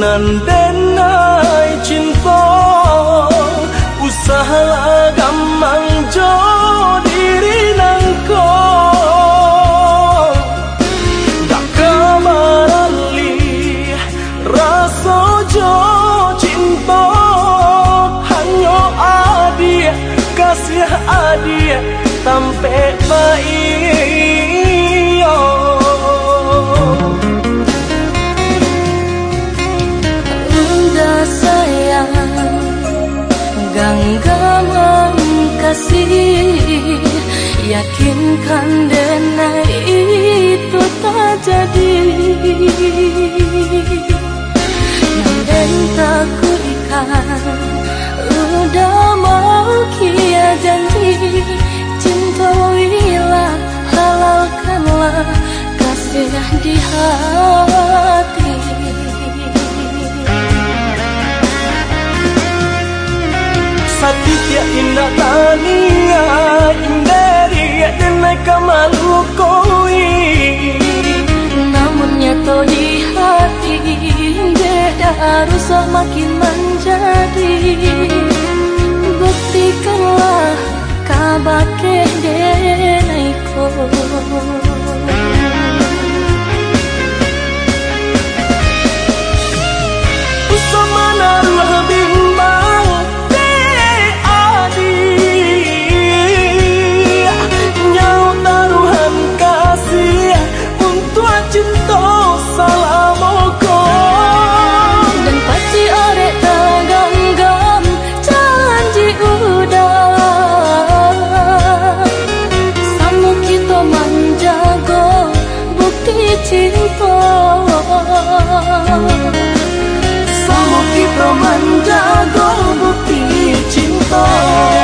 nan denai cinta usaha gamang jo diri nangko dak kamarali rasa jo cinta hanya adia kasih adia sampai baik kasih. Yakinkan dena itu tak jadi. Yang den tak ikan Udah mau kia janji. Cinta wila halalkanlah Kasih di hati Satya indah tania indari denai kamalu koi Namun nyato di hati beda harus makin menjadi. Buktikanlah kabake denai nan denai cinta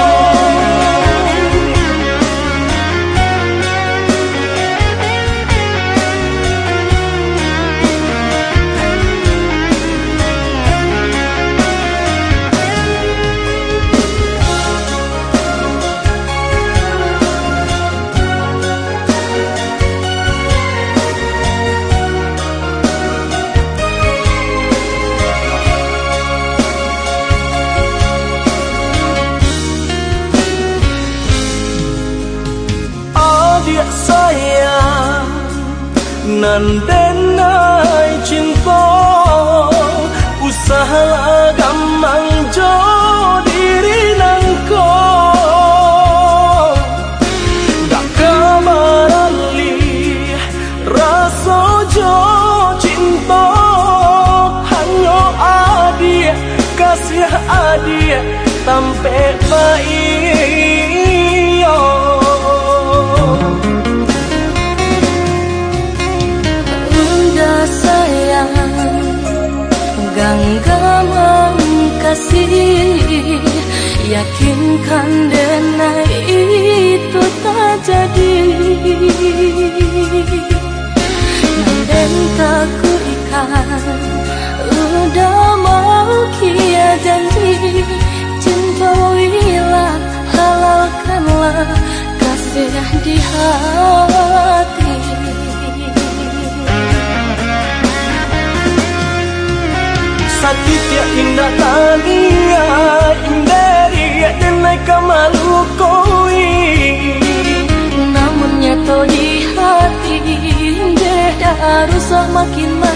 usaha gamang jo diri nangko dak kamarali rasa jo cinta hanya adia kasih adia sampai baik genggaman kasih, Yakinkan dena itu tak jadi. Nanden tak ikan, Udah mau kia janji. Cinta wila halalkanlah Kasih di hati. Satitya indah tania indari denai kamalu koi Namun nyato di hati beda harus makin menjadi